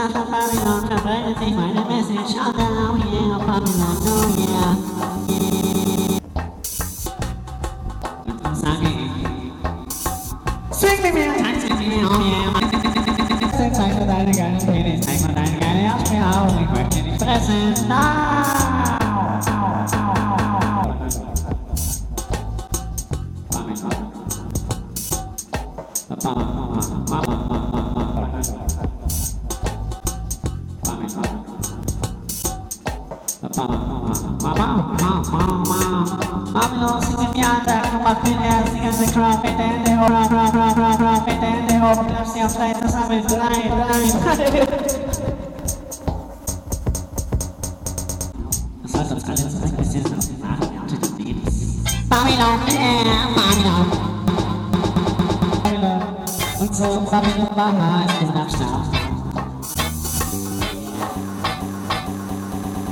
Up a Babylon, the bird thing, write a message, shout out, yeah, Babylon, oh yeah, yeah. I'm sorry. Sing me, man, time to me, oh yeah. Sing time for that again, pretty time for that again, I'll be out, we work in the present now. Mama, mama, mama, mama, mama, mama. I'm a I'm. Babylon, yeah, Babylon. Babylon, Babylon.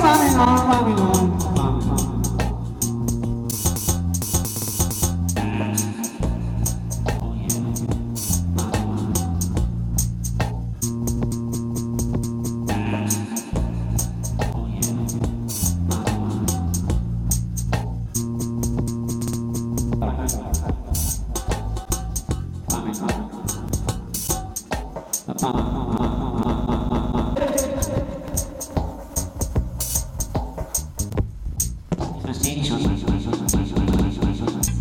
climbing on, climbing on.